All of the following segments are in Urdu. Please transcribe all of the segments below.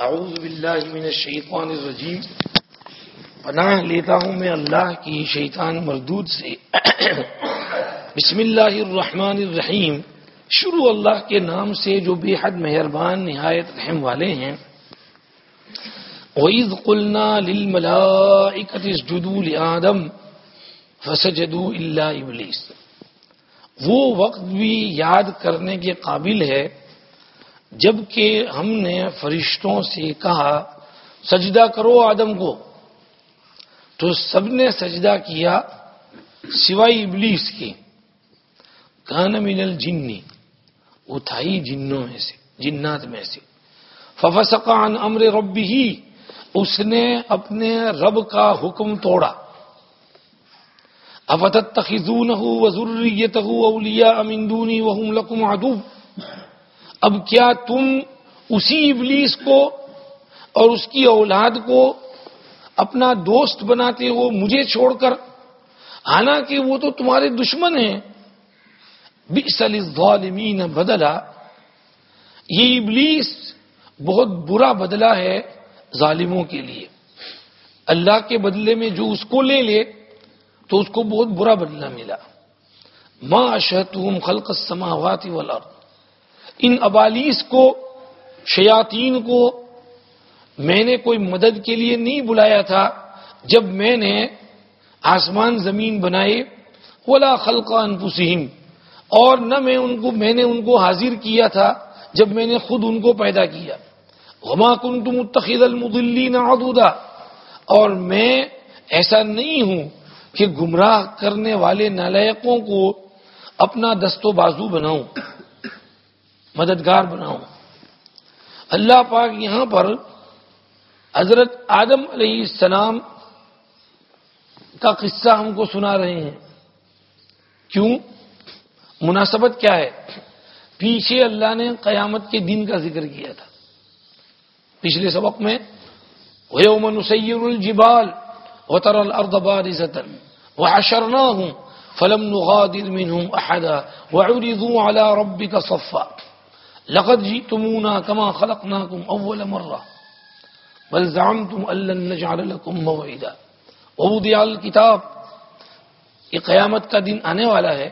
اعوذ باللہ من الشیطان الرجیم۔ پناہ لیتا ہوں میں اللہ کی شیطان مردود سے۔ بسم اللہ الرحمن الرحیم۔ شروع اللہ کے نام سے جو بے حد مہربان، نہایت رحم والے ہیں۔ وَإِذْ قُلْنَا لِلْمَلَائِكَةِ اسْجُدُوا لِآدَمَ فَسَجَدُوا إِلَّا إِبْلِيسَ۔ وہ وقت بھی یاد کرنے کے قابل ہے جبکہ ہم نے فرشتوں سے کہا، سجدہ کرو آدم کو۔ تو سب نے سجدہ کیا سوائے ابلیس کی کان من الجنی وہ تھا ہی جنوں میں سے، جنات میں سے۔ ففسقان امر ربی ہی اس نے اپنے رب کا حکم توڑا۔ افتت تخذون وزریت اولیا امندونی وهم لکم عدو۔ اب کیا تم اسی ابلیس کو اور اس کی اولاد کو اپنا دوست بناتے ہو مجھے چھوڑ کر؟ حالانکہ وہ تو تمہارے دشمن ہیں۔ بئسل الظالمین بدلا۔ یہ ابلیس بہت برا بدلہ ہے ظالموں کے لیے۔ اللہ کے بدلے میں جو اس کو لے لے، تو اس کو بہت برا بدلہ ملا۔ ما اشہتہم خلق السماوات والارض ان ابالیس کو، شیاطین کو میں نے کوئی مدد کے لیے نہیں بلایا تھا جب میں نے آسمان زمین بنائے، ولا خلق انفسہم، اور نہ میں ان کو، میں نے ان کو حاضر کیا تھا جب میں نے خود ان کو پیدا کیا۔ غما کن تم متخد المدلین عدودا اور میں ایسا نہیں ہوں کہ گمراہ کرنے والے نالائقوں کو اپنا دست و بازو بناؤں۔ مددگار بناؤں۔ اللہ پاک یہاں پر حضرت آدم علیہ السلام کا قصہ ہم کو سنا رہے ہیں۔ کیوں؟ مناسبت کیا ہے؟ پیچھے اللہ نے قیامت کے دن کا ذکر کیا تھا۔ پچھلے سبق میں، وَيَوْمَ نُسَيِّرُ الْجِبَالِ وَتَرَى الْأَرْضَ بَارِزَةً وَحَشَرْنَاهُمْ فَلَمْ نُغَادِرْ مِنْهُمْ أَحَدًا وَعُرِضُوا عَلَى رَبِّكَ صَفًّا۔ لقد جئتمونا كما خلقناكم اول مره بل زعمتم ان لن نجعل لكم موعدا یہ قیامت کا دن آنے والا ہے۔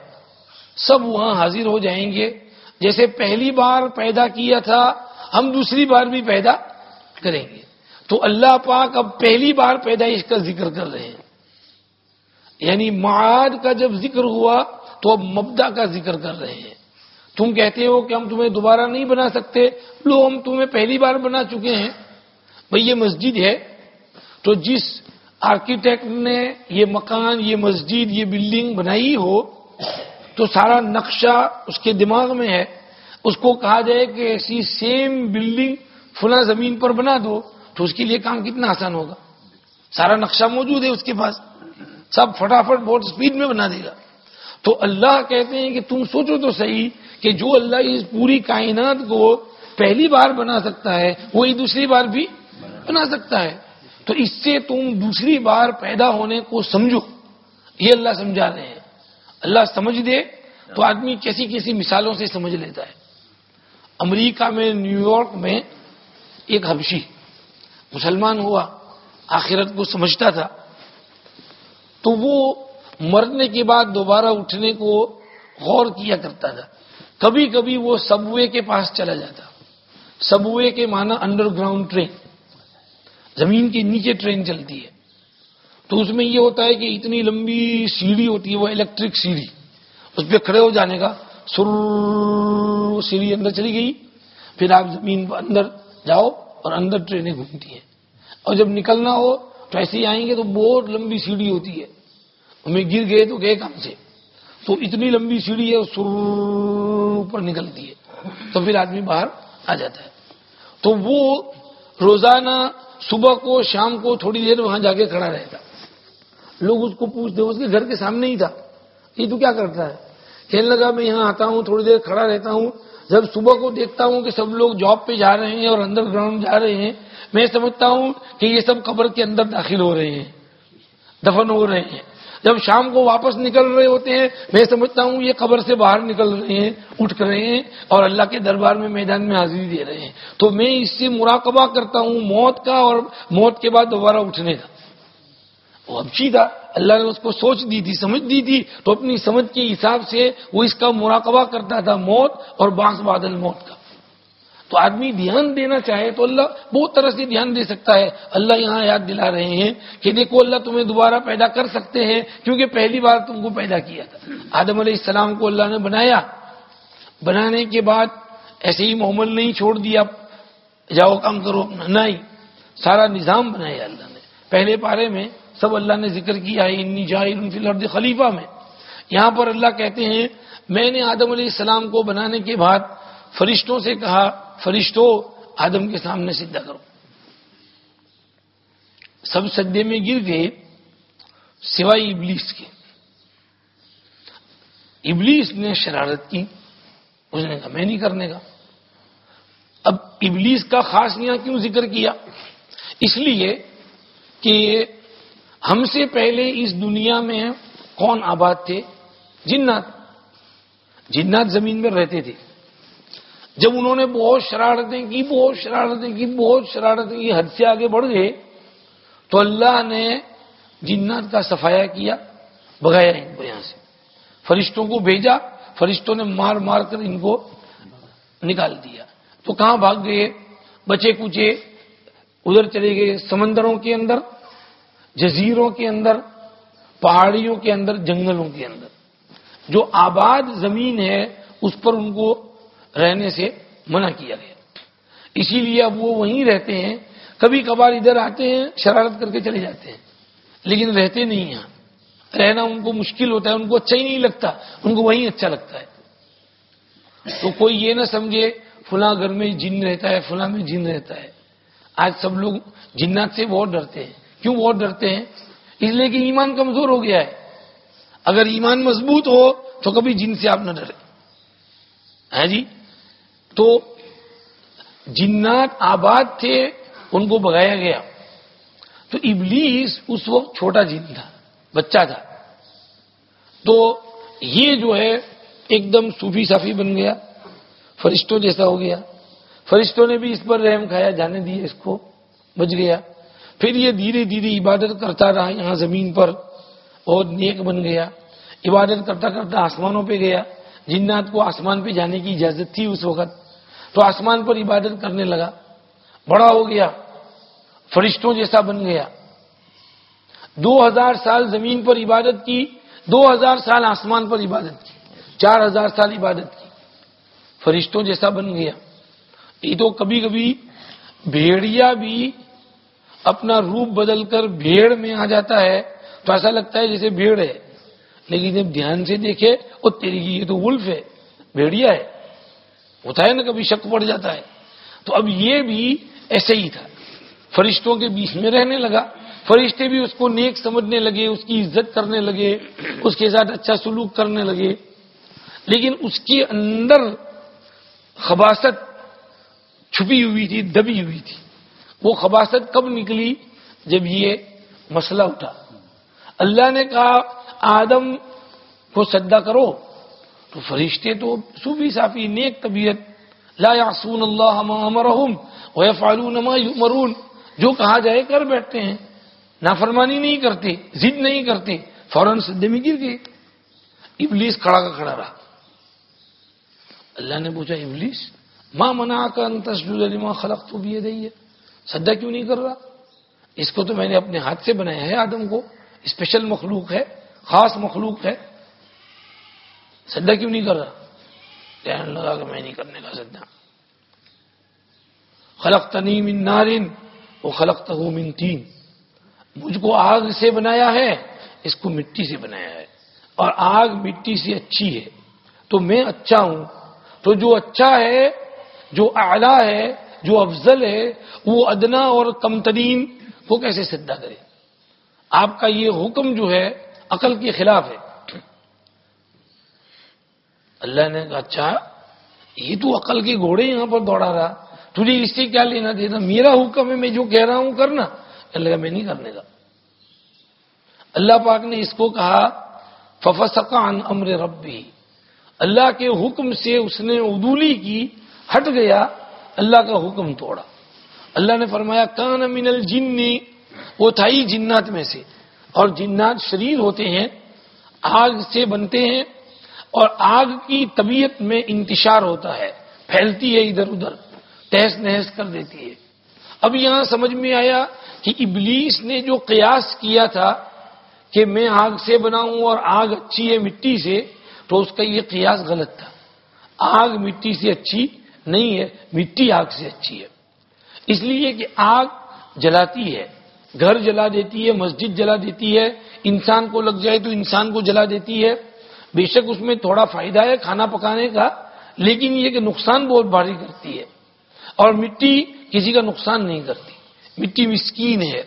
سب وہاں حاضر ہو جائیں گے۔ جیسے پہلی بار پیدا کیا تھا، ہم دوسری بار بھی پیدا کریں گے۔ تو اللہ پاک اب پہلی بار پیدائش کا ذکر کر رہے ہیں۔ یعنی معاد کا جب ذکر ہوا تو اب مبدا کا ذکر کر رہے ہیں۔ تم کہتے ہو کہ ہم تمہیں دوبارہ نہیں بنا سکتے۔ لو، ہم تمہیں پہلی بار بنا چکے ہیں۔ بھئی یہ مسجد ہے۔ تو جس آرکیٹیکٹ نے یہ مکان، یہ مسجد، یہ بلڈنگ بنائی ہو، تو سارا نقشہ اس کے دماغ میں ہے۔ اس کو کہا جائے کہ ایسی سیم بلڈنگ فلاں زمین پر بنا دو، تو اس کے لیے کام کتنا آسان ہوگا۔ سارا نقشہ موجود ہے اس کے پاس۔ سب فٹافٹ بہت سپیڈ میں بنا دے گا۔ تو اللہ کہتے ہیں کہ تم سوچو تو صحیح کہ جو اللہ اس پوری کائنات کو پہلی بار بنا سکتا ہے، وہی دوسری بار بھی بنا سکتا ہے۔ تو اس سے تم دوسری بار پیدا ہونے کو سمجھو۔ یہ اللہ سمجھا رہے ہیں۔ اللہ سمجھ دے تو آدمی کیسی کیسی مثالوں سے سمجھ لیتا ہے۔ امریکہ میں، نیو یارک میں ایک حبشی مسلمان ہوا، آخرت کو سمجھتا تھا۔ تو وہ مرنے کے بعد دوبارہ اٹھنے کو غور کیا کرتا تھا۔ کبھی کبھی وہ سبوے کے پاس چلا جاتا۔ سبوے کے معنی انڈر گراؤنڈ ٹرین زمین کے نیچے ٹرین چلتی ہے۔ تو اس میں یہ ہوتا ہے کہ اتنی لمبی سیڑھی ہوتی ہے، وہ الیکٹرک سیڑھی۔ اس پہ کھڑے ہو جانے کا سر سیڑھی اندر چلی گئی۔ پھر آپ زمین پر اندر جاؤ اور اندر ٹرینیں گھومتی ہیں۔ اور جب نکلنا ہو تو ایسے ہی آئیں گے تو بہت لمبی سیڑھی ہوتی ہے۔ ہمیں گر گئے تو گئے کام سے؟ تو اتنی لمبی سیڑھی ہے، سر اوپر نکلتی ہے، تو پھر آدمی باہر آ جاتا ہے۔ تو وہ روزانہ صبح کو، شام کو تھوڑی دیر وہاں جا کے کھڑا رہتا۔ لوگ اس کو پوچھتے اس کے گھر کے سامنے ہی تھا۔ یہ تو کیا کرتا ہے؟ کہنے لگا، میں یہاں آتا ہوں، تھوڑی دیر کھڑا رہتا ہوں۔ جب صبح کو دیکھتا ہوں کہ سب لوگ جاب پہ جا رہے ہیں اور انڈر گراؤنڈ جا رہے ہیں، میں سمجھتا ہوں کہ یہ سب قبر کے اندر داخل ہو رہے ہیں، دفن ہو رہے ہیں۔ جب شام کو واپس نکل رہے ہوتے ہیں، میں سمجھتا ہوں یہ قبر سے باہر نکل رہے ہیں، اٹھ رہے ہیں اور اللہ کے دربار میں میدان میں حاضری دے رہے ہیں۔ تو میں اس سے مراقبہ کرتا ہوں موت کا اور موت کے بعد دوبارہ اٹھنے کا۔ وہ اب تھا اللہ نے اس کو سوچ دی تھی، سمجھ دی تھی۔ تو اپنی سمجھ کے حساب سے وہ اس کا مراقبہ کرتا تھا موت اور بانس بادل موت کا۔ تو آدمی دھیان دینا چاہے تو اللہ بہت طرح سے دھیان دے سکتا ہے۔ اللہ یہاں یاد دلا رہے ہیں کہ دیکھو اللہ تمہیں دوبارہ پیدا کر سکتے ہیں کیونکہ پہلی بار تم کو پیدا کیا تھا۔ آدم علیہ السلام کو اللہ نے بنایا۔ بنانے کے بعد ایسے ہی محمد نہیں چھوڑ دیا۔ جاؤ کام کرو نہیں، سارا نظام بنایا اللہ نے۔ پہلے پارے میں سب اللہ نے ذکر کیا ہے انی جائل خلیفہ میں۔ یہاں پر اللہ کہتے ہیں، میں نے آدم علیہ السلام کو بنانے کے بعد فرشتوں سے کہا فرشتوں آدم کے سامنے سدھا کرو۔ سب سدے میں گر گئے، سوائے ابلیس کے۔ ابلیس نے شرارت کی، اس نے کہا، میں نہیں کرنے کا۔ اب ابلیس کا خاص یہاں کیوں ذکر کیا؟ اس لیے کہ ہم سے پہلے اس دنیا میں کون آباد تھے؟ جنات۔ جنات زمین میں رہتے تھے۔ جب انہوں نے بہت شرارتیں کی، بہت شرارتیں کی، بہت شرارتیں کی، حد سے آگے بڑھ گئے، تو اللہ نے جنات کا صفایا کیا بگایا ان کو یہاں سے۔ فرشتوں کو بھیجا، فرشتوں نے مار مار کر ان کو نکال دیا۔ تو کہاں بھاگ گئے؟ بچے کچے ادھر چلے گئے سمندروں کے اندر، جزیروں کے اندر، پہاڑیوں کے اندر، جنگلوں کے اندر۔ جو آباد زمین ہے، اس پر ان کو رہنے سے منع کیا گیا۔ اسی لیے اب وہ وہیں رہتے ہیں، کبھی کبھار ادھر آتے ہیں، شرارت کر کے چلے جاتے ہیں۔ لیکن رہتے نہیں یہاں۔ رہنا ان کو مشکل ہوتا ہے، ان کو اچھا ہی نہیں لگتا، ان کو وہیں اچھا لگتا ہے۔ تو کوئی یہ نہ سمجھے، فلاں گھر میں جن رہتا ہے، فلاں میں جن رہتا ہے۔ آج سب لوگ جنات سے بہت ڈرتے ہیں۔ کیوں بہت ڈرتے ہیں؟ اس لیے کہ ایمان کمزور ہو گیا ہے۔ اگر ایمان مضبوط ہو تو کبھی جن سے آپ نہ ڈرے ہے جی؟ تو جنات آباد تھے، ان کو بگایا گیا۔ تو ابلیس اس وقت چھوٹا جن تھا، بچہ تھا۔ تو یہ جو ہے، ایک دم صوفی صافی بن گیا، فرشتوں جیسا ہو گیا۔ فرشتوں نے بھی اس پر رحم کھایا، جانے دیے اس کو، بچ گیا۔ پھر یہ دھیرے دھیرے عبادت کرتا رہا، یہاں زمین پر، اور نیک بن گیا۔ عبادت کرتا کرتا آسمانوں پہ گیا۔ جنات کو آسمان پہ جانے کی اجازت تھی اس وقت۔ تو آسمان پر عبادت کرنے لگا۔ بڑا ہو گیا۔ فرشتوں جیسا بن گیا۔ دو ہزار سال زمین پر عبادت کی، دو ہزار سال آسمان پر عبادت کی، چار ہزار سال عبادت کی۔ فرشتوں جیسا بن گیا۔ یہ تو کبھی کبھی بھیڑیا بھی اپنا روپ بدل کر بھیڑ میں آ جاتا ہے۔ تو ایسا لگتا ہے جیسے بھیڑ ہے۔ لیکن جب دھیان سے دیکھے وہ تیری یہ تو ولف ہے، بھیڑیا ہے، ہوتا ہے نا کبھی شک پڑ جاتا ہے۔ تو اب یہ بھی ایسے ہی تھا۔ فرشتوں کے بیچ میں رہنے لگا۔ فرشتے بھی اس کو نیک سمجھنے لگے، اس کی عزت کرنے لگے، اس کے ساتھ اچھا سلوک کرنے لگے۔ لیکن اس کے اندر خباست چھپی ہوئی تھی، دبی ہوئی تھی۔ وہ خباست کب نکلی؟ جب یہ مسئلہ اٹھا۔ اللہ نے کہا آدم کو سدا کرو، تو فرشتے تو صوفی صافی نیک طبیعت، لا یعصون اللہ ما امرہم ویفعلون ما یؤمرون۔ جو کہا جائے کر بیٹھتے ہیں، نافرمانی نہیں کرتے، ضد نہیں کرتے، فوراً سدے میں گر گئے۔ ابلیس کھڑا کا کھڑا رہا۔ اللہ نے پوچھا، ابلیس ماں منا کا انتظ ماں خلق تو بھی ہے سدا کیوں نہیں کر رہا؟ اس کو تو میں نے اپنے ہاتھ سے بنایا ہے آدم کو، اسپیشل مخلوق ہے۔ خاص مخلوق ہے۔ سدا کیوں نہیں کر رہا؟ کہنے لگا کہ میں نہیں کرنے کا سدا خلق تنیم ان نارن وہ خلق من تین۔ مجھ کو آگ سے بنایا ہے، اس کو مٹی سے بنایا ہے۔ اور آگ مٹی سے اچھی ہے۔ تو میں اچھا ہوں۔ تو جو اچھا ہے، جو اعلیٰ ہے، جو افضل ہے، وہ ادنا اور کم ترین وہ کیسے سدا کرے؟ آپ کا یہ حکم جو ہے عقل کے خلاف ہے۔ اللہ نے کہا اچھا یہ تو عقل کے گھوڑے یہاں پر دوڑا رہا۔ تجھے اس سے کیا لینا دینا؟ میرا حکم ہے، میں جو کہہ رہا ہوں، کرنا۔ اللہ میں نہیں کرنے کا اللہ پاک نے اس کو کہا ففسقان امر ربی اللہ کے حکم سے اس نے عدولی کی، ہٹ گیا۔ اللہ کا حکم توڑا۔ اللہ نے فرمایا، کان من الجن، وہ تھا ہی جنات میں سے۔ اور جنات شریر ہوتے ہیں، آگ سے بنتے ہیں اور آگ کی طبیعت میں انتشار ہوتا ہے، پھیلتی ہے ادھر ادھر، تہس نہس کر دیتی ہے۔ اب یہاں سمجھ میں آیا کہ ابلیس نے جو قیاس کیا تھا کہ میں آگ سے بناؤں اور آگ اچھی ہے مٹی سے، تو اس کا یہ قیاس غلط تھا۔ آگ مٹی سے اچھی نہیں ہے، مٹی آگ سے اچھی ہے۔ اس لیے کہ آگ جلاتی ہے۔ گھر جلا دیتی ہے، مسجد جلا دیتی ہے، انسان کو لگ جائے تو انسان کو جلا دیتی ہے۔ بے شک اس میں تھوڑا فائدہ ہے کھانا پکانے کا، لیکن یہ کہ نقصان بہت بھاری کرتی ہے۔ اور مٹی کسی کا نقصان نہیں کرتی۔ مٹی مسکین ہے،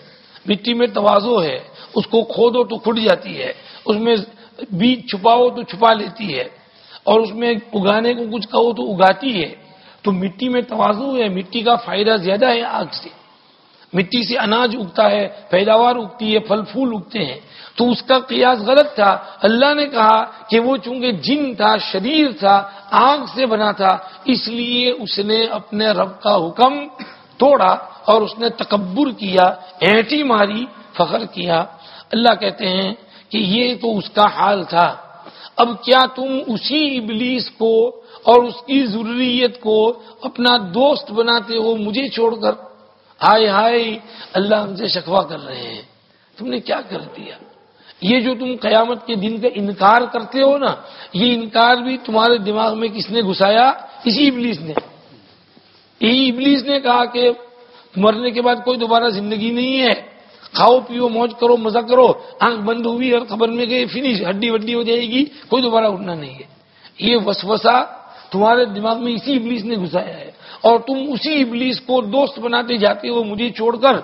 مٹی میں توازو ہے، اس کو کھودو تو کھٹ جاتی ہے۔ اس میں بیج چھپاؤ تو چھپا لیتی ہے۔ اور اس میں اگانے کو کچھ کہو تو اگاتی ہے۔ تو مٹی میں توازو ہے، مٹی کا فائدہ زیادہ ہے آگ سے۔ مٹی سے اناج اگتا ہے، پیداوار اگتی ہے، پھل پھول اگتے ہیں۔ تو اس کا قیاس غلط تھا۔ اللہ نے کہا کہ وہ چونکہ جن تھا، شریر تھا آگ سے بنا تھا، اس لیے اس نے اپنے رب کا حکم توڑا اور اس نے تکبر کیا، اینٹی ماری، فخر کیا۔ اللہ کہتے ہیں کہ یہ تو اس کا حال تھا۔ اب کیا تم اسی ابلیس کو اور اس کی ضروریت کو اپنا دوست بناتے ہو مجھے چھوڑ کر؟ ہائے ہائے، اللہ ہم سے شکوا کر رہے ہیں۔ تم نے کیا کر دیا؟ یہ جو تم قیامت کے دن کا انکار کرتے ہو نا، یہ انکار بھی تمہارے دماغ میں کس نے گھسایا؟ اسی ابلیس نے۔ یہی ابلیس نے کہا کہ مرنے کے بعد کوئی دوبارہ زندگی نہیں ہے۔ کھاؤ، پیو، موج کرو، مزہ کرو۔ آنکھ بند ہوئی اور خبر میں گئی فنش، ہڈی وڈی ہو جائے گی، کوئی دوبارہ اٹھنا نہیں ہے۔ یہ وسوسہ تمہارے دماغ میں اسی ابلیس نے گھسایا ہے۔ اور تم اسی ابلیس کو دوست بناتے جاتے ہو مجھے چھوڑ کر۔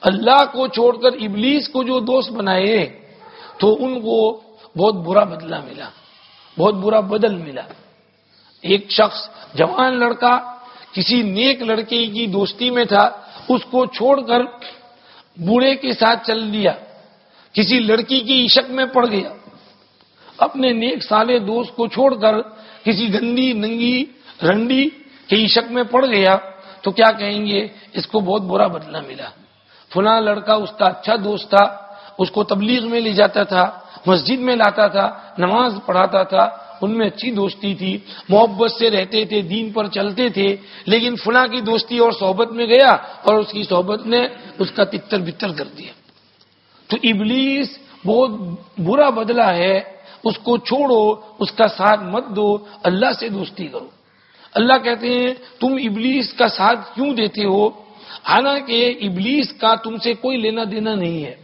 اللہ کو چھوڑ کر ابلیس کو جو دوست بنائے، تو ان کو بہت برا بدلہ ملا، بہت برا بدل ملا۔ ایک شخص جوان لڑکا، کسی نیک لڑکے کی دوستی میں تھا، اس کو چھوڑ کر بوڑھے کے ساتھ چل لیا کسی لڑکی کی عشق میں پڑ گیا۔ اپنے نیک سالے دوست کو چھوڑ کر کسی گندی، ننگی، رنڈی کے عشق میں پڑ گیا تو کیا کہیں گے؟ اس کو بہت برا بدلہ ملا۔ فلاں لڑکا اس کا اچھا دوست تھا، اس کو تبلیغ میں لے جاتا تھا، مسجد میں لاتا تھا، نماز پڑھاتا تھا، ان میں اچھی دوستی تھی، محبت سے رہتے تھے، دین پر چلتے تھے، لیکن فلاں کی دوستی اور صحبت میں گیا اور اس کی صحبت نے اس کا تتر بتر کر دیا۔ تو ابلیس بہت برا بدلا ہے، اس کو چھوڑو، اس کا ساتھ مت دو، اللہ سے دوستی کرو۔ اللہ کہتے ہیں، تم ابلیس کا ساتھ کیوں دیتے ہو؟ حالانکہ ابلیس کا تم سے کوئی لینا دینا نہیں ہے۔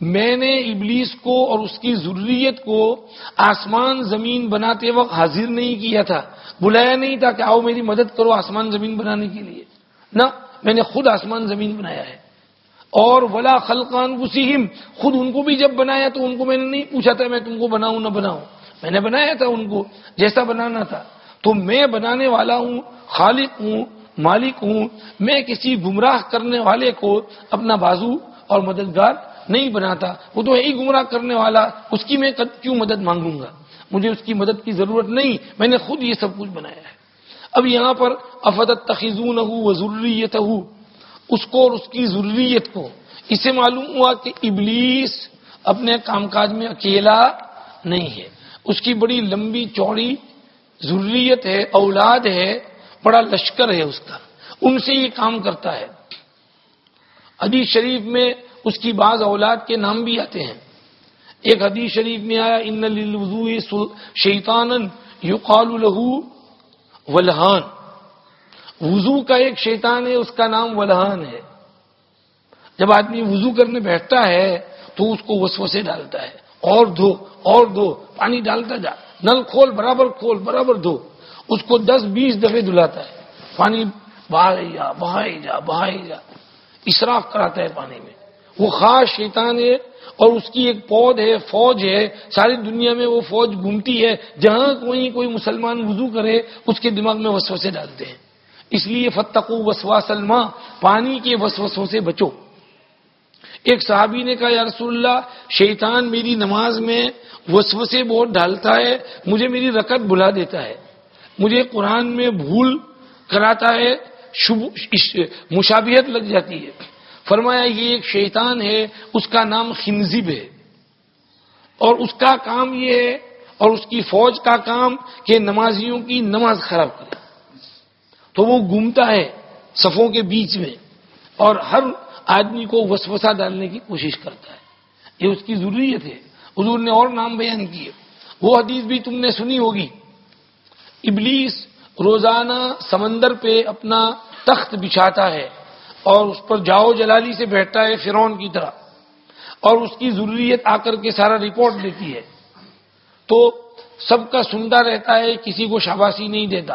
میں نے ابلیس کو اور اس کی ضروریت کو آسمان زمین بناتے وقت حاضر نہیں کیا تھا۔ بلایا نہیں تھا کہ آؤ میری مدد کرو آسمان زمین بنانے کے لیے۔ نہ، میں نے خود آسمان زمین بنایا ہے۔ اور ولا خلقان وسیم خود ان کو بھی جب بنایا تو ان کو میں نے نہیں پوچھا تھا میں تم کو بناؤں نہ بناؤں۔ میں نے بنایا تھا ان کو، جیسا بنانا تھا۔ تو میں بنانے والا ہوں، خالق ہوں، مالک ہوں، میں کسی گمراہ کرنے والے کو اپنا بازو اور مددگار نہیں بناتا۔ وہ تو یہی گمراہ کرنے والا، اس کی میں کیوں مدد مانگوں گا؟ مجھے اس کی مدد کی ضرورت نہیں، میں نے خود یہ سب کچھ بنایا ہے۔ اب یہاں پر افدت تخیزون ہو ضروریت ہو اس کو اور اس کی ضروریت کو۔ اسے معلوم ہوا کہ ابلیس اپنے کام کاج میں اکیلا نہیں ہے۔ اس کی بڑی لمبی چوڑی ضروریت ہے، اولاد ہے، بڑا لشکر ہے اس کا۔ ان سے یہ کام کرتا ہے۔ حدیث شریف میں اس کی بعض اولاد کے نام بھی آتے ہیں۔ ایک حدیث شریف میں آیا، ان للوضوء شیطان یقال له ولہان۔ وضو کا ایک شیطان ہے، اس کا نام ولہان ہے۔ جب آدمی وضو کرنے بیٹھتا ہے تو اس کو وسوسے ڈالتا ہے۔ اور دھو اور دھو، پانی ڈالتا جا۔ نل کھول، برابر کھول، برابر دھو۔ اس کو دس، بیس دفعے دلاتا ہے۔ پانی بہائی جا بہائی جا بہائی جا۔ اسراف کراتا ہے پانی میں۔ وہ خاص شیطان ہے اور اس کی ایک پود ہے، فوج ہے۔ ساری دنیا میں وہ فوج گھومتی ہے۔ جہاں کوئی کوئی مسلمان وضو کرے، اس کے دماغ میں وسوسے ڈالتے ہیں۔ اس لیے فتقو وسوا سلما پانی کے وسوسوں سے بچو۔ ایک صحابی نے کہا، یا رسول اللہ، شیطان میری نماز میں وسوسے بہت ڈالتا ہے، مجھے میری رکت بلا دیتا ہے، مجھے قرآن میں بھول کراتا ہے مشابہت لگ جاتی ہے۔ فرمایا، یہ ایک شیطان ہے، اس کا نام خنزب ہے۔ اور اس کا کام یہ ہے، اور اس کی فوج کا کام کہ نمازیوں کی نماز خراب کرے۔ تو وہ گھومتا ہے صفوں کے بیچ میں۔ اور ہر آدمی کو وسوسہ ڈالنے کی کوشش کرتا ہے۔ یہ اس کی ضروریت ہے۔ حضور نے اور نام بیان کیے۔ وہ حدیث بھی تم نے سنی ہوگی۔ ابلیس روزانہ سمندر پہ اپنا تخت بچھاتا ہے اور اس پر جاؤ جلالی سے بیٹھتا ہے فرون کی طرح۔ اور اس کی ضروریت آ کر کے سارا رپورٹ دیتی ہے۔ تو سب کا سنتا رہتا ہے، کسی کو شاباشی نہیں دیتا۔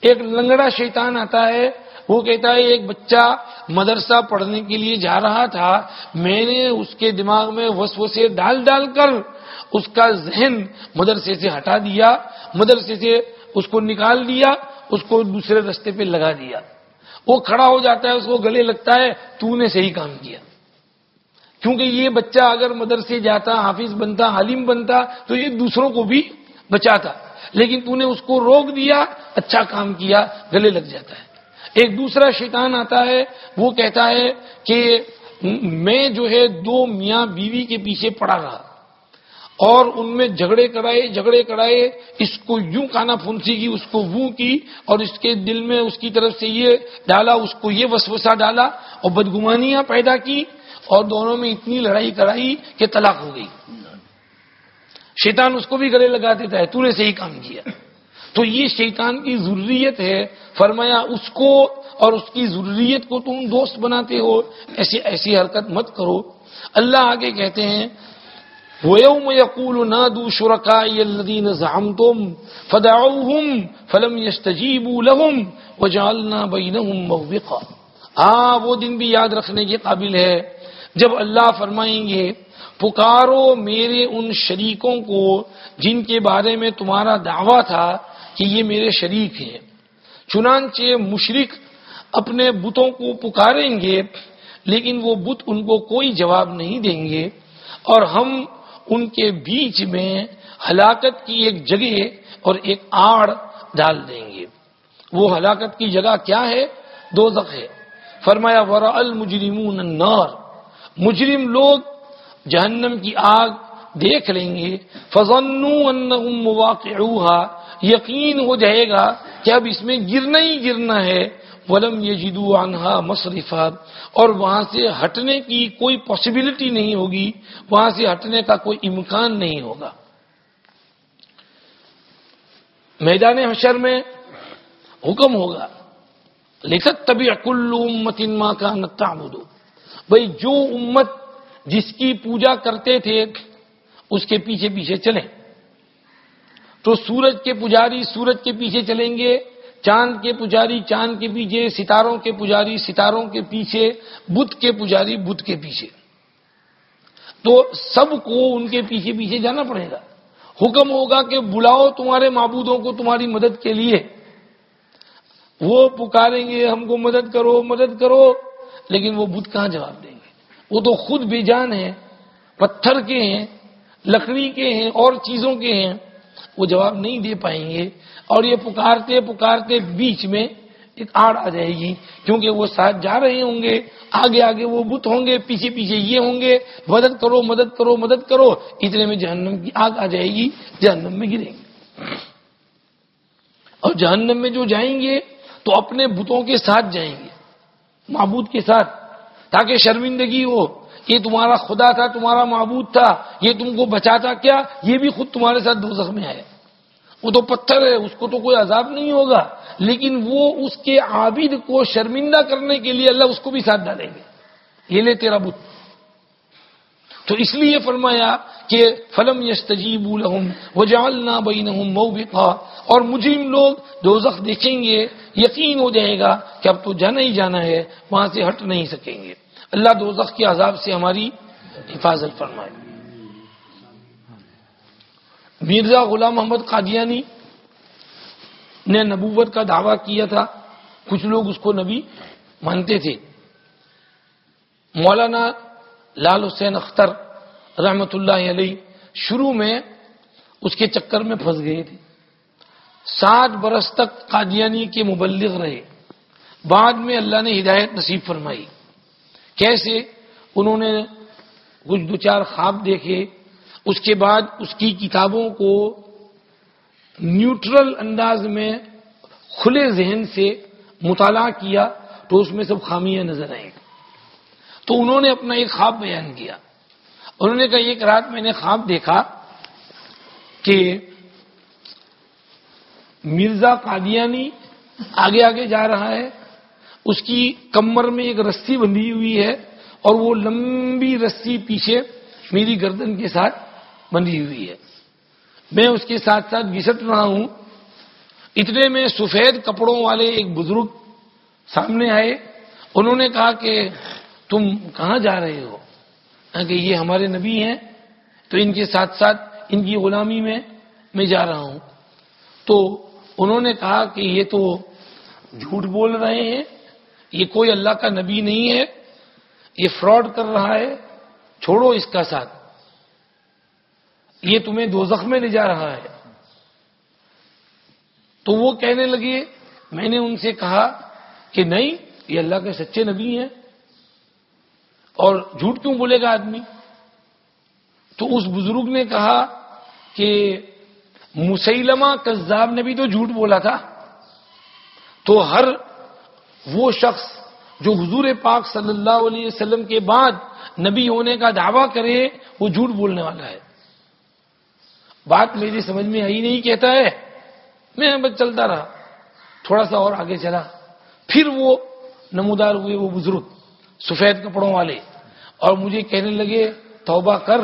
ایک لنگڑا شیطان آتا ہے وہ کہتا ہے، ایک بچہ مدرسہ پڑھنے کے لیے جا رہا تھا، میں نے اس کے دماغ میں وسوسے ڈال ڈال کر اس کا ذہن مدرسے سے ہٹا دیا، مدرسے سے اس کو نکال دیا، اس کو دوسرے رستے پہ لگا دیا۔ وہ کھڑا ہو جاتا ہے، اس کو گلے لگتا ہے، تو نے صحیح کام کیا۔ کیونکہ یہ بچہ اگر مدرسے جاتا، حافظ بنتا حلیم بنتا، تو یہ دوسروں کو بھی بچاتا۔ لیکن تو نے اس کو روک دیا اچھا کام کیا، گلے لگ جاتا ہے۔ ایک دوسرا شیطان آتا ہے، وہ کہتا ہے کہ میں جو ہے دو میاں بیوی کے پیچھے پڑا رہا۔ اور ان میں جھگڑے کرائے جھگڑے کرائے اس کو یوں کانا پھنسی کی اس کو وہ کی، اور اس کے دل میں اس کی طرف سے یہ ڈالا، اس کو یہ وسوسہ ڈالا، اور بدگمانیاں پیدا کی، اور دونوں میں اتنی لڑائی کرائی کہ طلاق ہو گئی۔ شیطان اس کو بھی گلے لگا دیتا ہے، تو نے صحیح کام کیا۔ تو یہ شیطان کی ضروریت ہے۔ فرمایا، اس کو اور اس کی ضروریت کو تم دوست بناتے ہو، ایسی ایسی حرکت مت کرو۔ اللہ آگے کہتے ہیں، وَيَوْمَ يَقُولُ نَادُوا شُرَكَائِيَ الَّذِينَ زَعَمْتُمْ فَدَعَوْهُمْ فَلَمْ يَسْتَجِيبُوا لَهُمْ وَجَعَلْنَا بَيْنَهُمْ مَوْبِقًا ہاں وہ دن بھی یاد رکھنے کے قابل ہے۔ جب اللہ فرمائیں گے، پکارو میرے ان شریکوں کو جن کے بارے میں تمہارا دعویٰ تھا کہ یہ میرے شریک ہیں۔ چنانچہ مشرق اپنے بتوں کو پکاریں گے، لیکن وہ بت ان کو کوئی جواب نہیں دیں گے۔ اور ہم ان کے بیچ میں ہلاکت کی ایک جگہ اور ایک آڑ ڈال دیں گے۔ وہ ہلاکت کی جگہ کیا ہے؟ دو ہے۔ فرمایا ورا المجرمون النار۔ مجرم لوگ جہنم کی آگ دیکھ لیں گے۔ فضنوا مواقعوها۔ یقین ہو جائے گا کہ اب اس میں گرنا ہی گرنا ہے۔ ولم یہ جدو انہا اور وہاں سے ہٹنے کی کوئی پاسبلٹی نہیں ہوگی۔ وہاں سے ہٹنے کا کوئی امکان نہیں ہوگا۔ میدان حشر میں حکم ہوگا۔ لکھت تبھی اکل امت انما کا نتا بھائی جو امت جس کی پوجا کرتے تھے، اس کے پیچھے پیچھے چلیں۔ تو سورج کے پجاری سورج کے پیچھے چلیں گے، چاند کے پجاری چاند کے پیچھے، ستاروں کے پجاری ستاروں کے پیچھے، بدھ کے پجاری بدھ کے پیچھے۔ تو سب کو ان کے پیچھے پیچھے جانا پڑے گا۔ حکم ہوگا کہ بلاؤ تمہارے معبودوں کو تمہاری مدد کے لیے۔ وہ پکاریں گے، ہم کو مدد کرو مدد کرو۔ لیکن وہ بدھ کہاں جواب دیں گے؟ وہ تو خود بے جان ہیں، پتھر کے ہیں، لکڑی کے ہیں، اور چیزوں کے ہیں۔ وہ جواب نہیں دے پائیں گے۔ اور یہ پکارتے پکارتے بیچ میں ایک آڑ آ جائے گی، کیونکہ وہ ساتھ جا رہے ہوں گے، آگے آگے وہ بت ہوں گے، پیچھے پیچھے یہ ہوں گے۔ مدد کرو مدد کرو مدد کرو، اتنے میں جہنم کی آگ آ جائے گی، جہنم میں گریں گے۔ اور جہنم میں جو جائیں گے، تو اپنے بتوں کے ساتھ جائیں گے، معبود کے ساتھ، تاکہ شرمندگی ہو۔ یہ تمہارا خدا تھا، تمہارا معبود تھا، یہ تم کو بچاتا کیا؟ یہ بھی خود تمہارے ساتھ دو میں ہے وہ تو پتھر ہے، اس کو تو کوئی عذاب نہیں ہوگا۔ لیکن وہ اس کے عابد کو شرمندہ کرنے کے لیے اللہ اس کو بھی ساتھ ڈالیں گے۔ یہ لے تیرا بت۔ تو اس لیے فرمایا کہ فلم یش تجیب الحم وہ جالنا بین اور مجرم لوگ دوزخ دیکھیں گے، یقین ہو جائے گا کہ اب تو جانا ہی جانا ہے، وہاں سے ہٹ نہیں سکیں گے۔ اللہ دوزخ کے عذاب سے ہماری حفاظت فرمائے۔ مرزا غلام محمد قادیانی نے نبوت کا دعویٰ کیا تھا۔ کچھ لوگ اس کو نبی مانتے تھے۔ مولانا لال حسین اختر رحمت اللہ علیہ شروع میں اس کے چکر میں پھنس گئے تھے۔ سات برس تک قادیانی کے مبلغ رہے۔ بعد میں اللہ نے ہدایت نصیب فرمائی۔ کیسے انہوں نے کچھ دو چار خواب دیکھے، اس کے بعد اس کی کتابوں کو نیوٹرل انداز میں کھلے ذہن سے مطالعہ کیا تو اس میں سب خامیاں نظر آئیں۔ تو انہوں نے اپنا ایک خواب بیان کیا۔ انہوں نے کہا، ایک رات میں نے خواب دیکھا کہ مرزا قادیانی آگے آگے جا رہا ہے۔ اس کی کمر میں ایک رسی بندھی ہوئی ہے اور وہ لمبی رسی پیچھے میری گردن کے ساتھ بندھی ہوئی ہے۔ میں اس کے ساتھ ساتھ گسٹ رہا ہوں۔ اتنے میں سفید کپڑوں والے ایک بزرگ سامنے آئے۔ انہوں نے کہا کہ تم کہاں جا رہے ہو؟ کہ یہ ہمارے نبی ہیں۔ تو ان کے ساتھ ساتھ ان کی غلامی میں میں جا رہا ہوں۔ تو انہوں نے کہا کہ یہ تو جھوٹ بول رہے ہیں۔ یہ کوئی اللہ کا نبی نہیں ہے، یہ فراڈ کر رہا ہے، چھوڑو اس کا ساتھ۔ یہ تمہیں دو میں لے جا رہا ہے۔ تو وہ کہنے لگے، میں نے ان سے کہا کہ نہیں، یہ اللہ کے سچے نبی ہیں۔ اور جھوٹ کیوں بولے گا آدمی؟ تو اس بزرگ نے کہا کہ مسلمہ کذاب نے بھی تو جھوٹ بولا تھا۔ تو ہر وہ شخص جو حضور پاک صلی اللہ علیہ وسلم کے بعد نبی ہونے کا دعویٰ کرے، وہ جھوٹ بولنے والا ہے۔ بات میری سمجھ میں آئی نہیں، کہتا ہے، میں بس چلتا رہا، تھوڑا سا اور آگے چلا۔ پھر وہ نمودار ہوئے، وہ بزرگ، سفید کپڑوں والے۔ اور مجھے کہنے لگے، توبہ کر،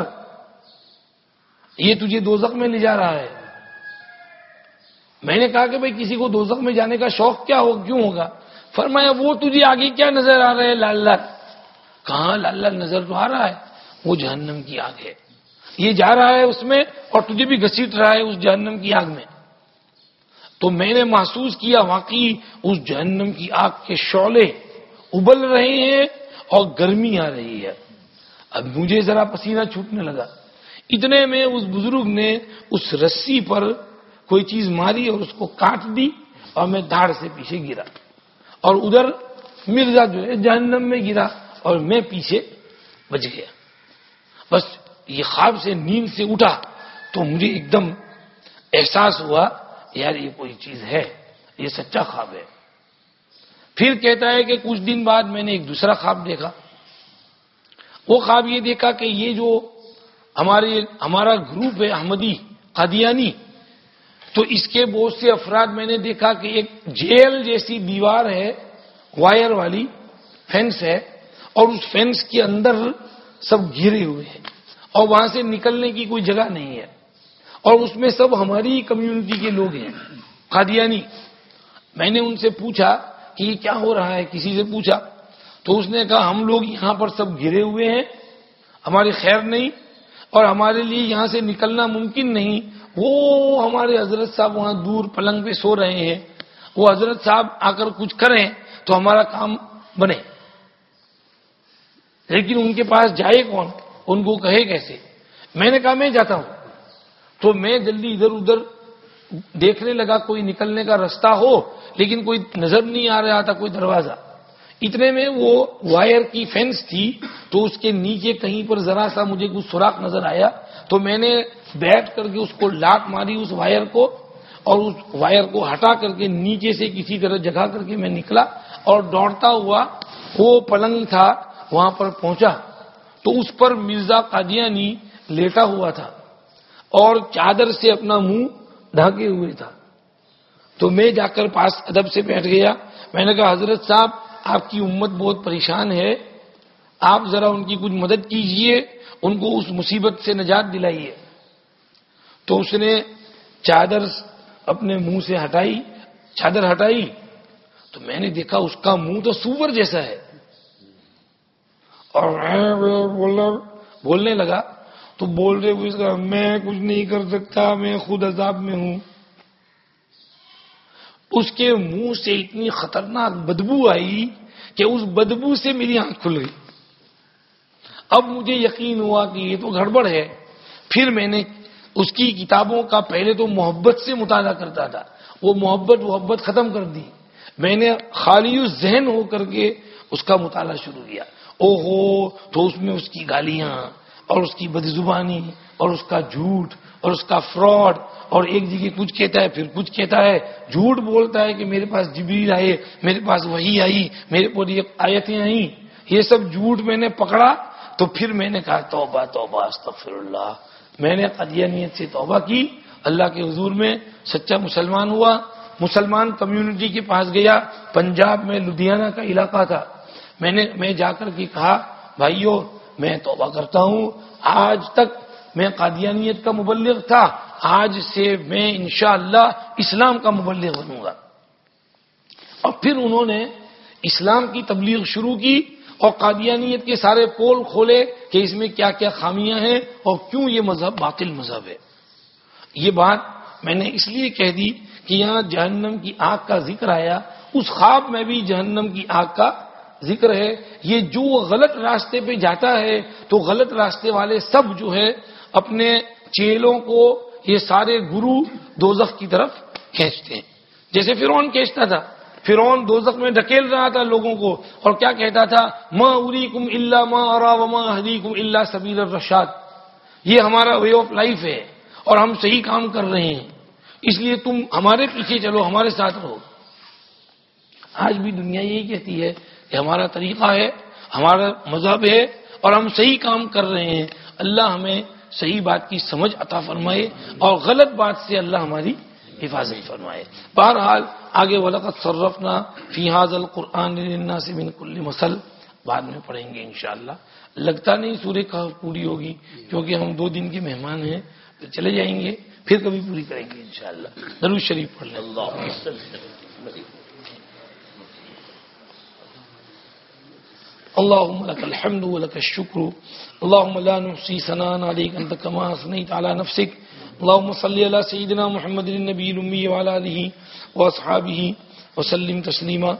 یہ تجھے دوزخ میں لے جا رہا ہے۔ میں نے کہا کہ بھائی، کسی کو دوزخ میں جانے کا شوق کیا ہو، کیوں ہوگا؟ فرمایا، وہ تجھے آگے کیا نظر آ رہا ہے؟ لال لال کہاں لال لال نظر تو آ رہا ہے؟ وہ جہنم کی آگ ہے۔ یہ جا رہا ہے اس میں اور تجھے بھی گسیٹ رہا ہے اس جہنم کی آگ میں۔ تو میں نے محسوس کیا، واقعی اس جہنم کی آگ کے شعلے ابل رہے ہیں اور گرمی آ رہی ہے۔ اب مجھے ذرا پسینہ چھوٹنے لگا۔ اتنے میں اس بزرگ نے اس رسی پر کوئی چیز ماری اور اس کو کاٹ دی اور میں دھاڑ سے پیچھے گرا۔ اور ادھر مرزا جو ہے، جہنم میں گرا اور میں پیچھے بچ گیا۔ بس یہ خواب سے، نیند سے اٹھا تو مجھے ایک دم احساس ہوا، یار یہ کوئی چیز ہے، یہ سچا خواب ہے۔ پھر کہتا ہے کہ کچھ دن بعد میں نے ایک دوسرا خواب دیکھا۔ وہ خواب یہ دیکھا کہ یہ جو ہمارے، ہمارا گروپ ہے، احمدی قادیانی تو اس کے بہت سے افراد میں نے دیکھا کہ ایک جیل جیسی دیوار ہے وائر والی فینس ہے، اور اس فینس کے اندر سب گھرے ہوئے ہیں۔ اور وہاں سے نکلنے کی کوئی جگہ نہیں ہے۔ اور اس میں سب ہماری کمیونٹی کے لوگ ہیں۔ قادیانی، میں نے ان سے پوچھا کہ یہ کیا ہو رہا ہے، کسی سے پوچھا۔ تو اس نے کہا، ہم لوگ یہاں پر سب گھرے ہوئے ہیں، ہماری خیر نہیں، اور ہمارے لیے یہاں سے نکلنا ممکن نہیں۔ وہ ہمارے حضرت صاحب وہاں دور پلنگ پہ سو رہے ہیں۔ وہ حضرت صاحب آ کر کچھ کریں تو ہمارا کام بنے۔ لیکن ان کے پاس جائے کون؟ ان کو کہے کیسے؟ میں نے کہا میں جاتا ہوں۔ تو میں جلدی ادھر ادھر دیکھنے لگا، کوئی نکلنے کا رستہ ہو، لیکن کوئی نظر نہیں آ رہا تھا، کوئی دروازہ۔ اتنے میں وہ وائر کی فینس تھی تو اس کے نیچے کہیں پر ذرا سا مجھے کچھ سوراخ نظر آیا۔ تو میں نے بیٹھ کر کے اس کو لاک ماری اس وائر کو اور اس وائر کو ہٹا کر کے نیچے سے کسی طرح جگہ کر کے میں نکلا اور دوڑتا ہوا وہ پلنگ تھا وہاں پر پہنچا تو اس پر مرزا قادیانی لیٹا ہوا تھا اور چادر سے اپنا منہ ڈھانکے ہوئے تھا۔ تو میں جا کر پاس ادب سے بیٹھ گیا۔ میں نے کہا، حضرت صاحب، آپ کی امت بہت پریشان ہے۔ آپ ذرا ان کی کچھ مدد کیجیے۔ ان کو اس مصیبت سے نجات دلائیے تو اس نے چادر اپنے منہ سے ہٹائی، چادر ہٹائی۔ تو میں نے دیکھا اس کا منہ تو سور جیسا ہے۔ اور بولنے لگا۔ تو بول رہے ہوئے میں کچھ نہیں کر سکتا، میں خود عذاب میں ہوں۔ اس کے منہ سے اتنی خطرناک بدبو آئی کہ اس بدبو سے میری آنکھ کھل گئی۔ اب مجھے یقین ہوا کہ یہ تو گڑبڑ ہے۔ پھر میں نے اس کی کتابوں کا پہلے تو محبت سے مطالعہ کرتا تھا۔ وہ محبت محبت ختم کر دی۔ میں نے خالی ذہن ہو کر کے اس کا مطالعہ شروع کیا۔ او ہو تو اس میں اس کی گالیاں اور اس کی بد زبانی اور اس کا جھوٹ اور اس کا فراڈ اور ایک جگہ کچھ کہتا ہے، پھر کچھ کہتا ہے۔ جھوٹ بولتا ہے کہ میرے پاس جبریل آئے، میرے پاس وہی آئی، میرے کو آیتیں آئیں۔ یہ سب جھوٹ میں نے پکڑا۔ تو پھر میں نے کہا توبہ توبہ، استغفر اللہ۔ میں نے قدیانیت سے توبہ کی۔ اللہ کے حضور میں سچا مسلمان ہوا۔ مسلمان کمیونٹی کے پاس گیا۔ پنجاب میں لدھیانہ کا علاقہ تھا۔ میں نے، میں جا کر کے کہا، بھائیو، میں توبہ کرتا ہوں۔ آج تک میں قادیانیت کا مبلغ تھا۔ آج سے میں انشاءاللہ اسلام کا مبلغ بنوں گا۔ اور پھر انہوں نے اسلام کی تبلیغ شروع کی۔ اور قادیانیت کے سارے پول کھولے کہ اس میں کیا کیا خامیاں ہیں اور کیوں یہ مذہب باطل مذہب ہے۔ یہ بات میں نے اس لیے کہہ دی کہ یہاں جہنم کی آگ کا ذکر آیا، اس خواب میں بھی جہنم کی آگ کا ذکر ہے۔ یہ جو غلط راستے پہ جاتا ہے، تو غلط راستے والے سب جو ہے، اپنے چیلوں کو یہ سارے گرو دوزخ کی طرف کھینچتے ہیں۔ جیسے فرعون کھینچتا تھا۔ فرعون دوزخ میں ڈھکیل رہا تھا لوگوں کو اور کیا کہتا تھا؟ ماں اری کم اللہ ماں ارا وما حدی کم اللہ سبیل الرشاد۔ یہ ہمارا وے آف لائف ہے اور ہم صحیح کام کر رہے ہیں۔ اس لیے تم ہمارے پیچھے چلو، ہمارے ساتھ رہو۔ آج بھی دنیا یہی کہتی ہے کہ ہمارا طریقہ ہے، ہمارا مذہب ہے اور ہم صحیح کام کر رہے ہیں۔ اللہ ہمیں صحیح بات کی سمجھ عطا فرمائے اور غلط بات سے اللہ ہماری حفاظت فرمائے۔ بہرحال آگے ولقت صرفنا فی حاض القرآن سے من کل مسل بعد میں پڑھیں گے انشاءاللہ۔ لگتا نہیں سورہ کا پوری ہوگی کیونکہ ہم دو دن کے مہمان ہیں تو چلے جائیں گے پھر کبھی پوری کریں گے انشاءاللہ۔ ضرور شریف پڑھ لیں۔ اللہ اللهم لك الحمد ولك الشكر اللهم لا نحصي ثناء عليك انت كما اثنيت على نفسك اللهم صل على سيدنا محمد النبي الامي وعلى اله واصحابه وسلم تسليما.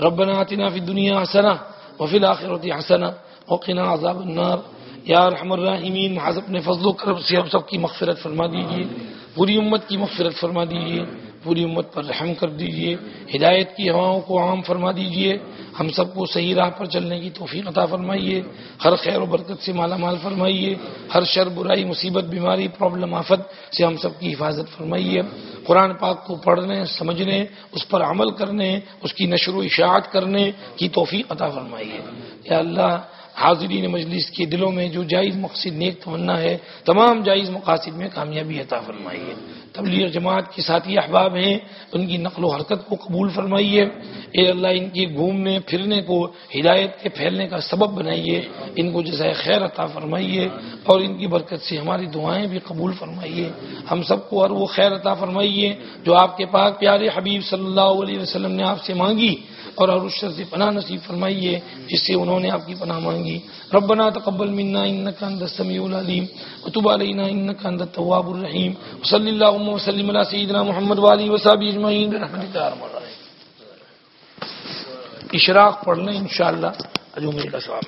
ربنا آتنا في الدنيا حسنه وفي الاخره حسنه وقنا عذاب النار. یا رحم الراحمین محض نے فضل و کرم سے ہم سب کی مغفرت فرما دیجیے پوری امت کی مغفرت فرما دیجیے۔ پوری امت پر رحم کر دیجیے، ہدایت کی ہواؤں کو عام فرما دیجیے، ہم سب کو صحیح راہ پر چلنے کی توفیق عطا فرمائیے، ہر خیر و برکت سے مالا مال فرمائیے، ہر شر، برائی، مصیبت، بیماری پرابلم آفت سے ہم سب کی حفاظت فرمائیے۔ قرآن پاک کو پڑھنے، سمجھنے، اس پر عمل کرنے، اس کی نشر و اشاعت کرنے کی توفیق عطا فرمائیے۔ یا اللہ حاضرین مجلس کے دلوں میں جو جائز مقصد نیک تمنا ہے، تمام جائز مقاصد میں کامیابی عطا فرمائیے۔ تبلیغ جماعت کے ساتھی احباب ہیں، ان کی نقل و حرکت کو قبول فرمائیے۔ اے اللہ، ان کے گھومنے پھرنے کو ہدایت کے پھیلنے کا سبب بنائیے۔ ان کو جزائے خیر عطا فرمائیے۔ اور ان کی برکت سے ہماری دعائیں بھی قبول فرمائیے۔ ہم سب کو اور وہ خیر عطا فرمائیے جو آپ کے پاک پیارے حبیب صلی اللہ علیہ وسلم نے آپ سے مانگی۔ اور عروشت سے پناہ نصیب فرمائیے، جس سے انہوں نے آپ کی پناہ مانگی۔ ربنا تقبل منا انك انت السميع العليم وتب علينا انك انت التواب الرحيم وصلی اللهم وسلم على سیدنا محمد والی وصحبه اجمعين برحمتك يا ارحم الراحمين اشراق پڑھ انشاءاللہ، اجو میرے کا ثواب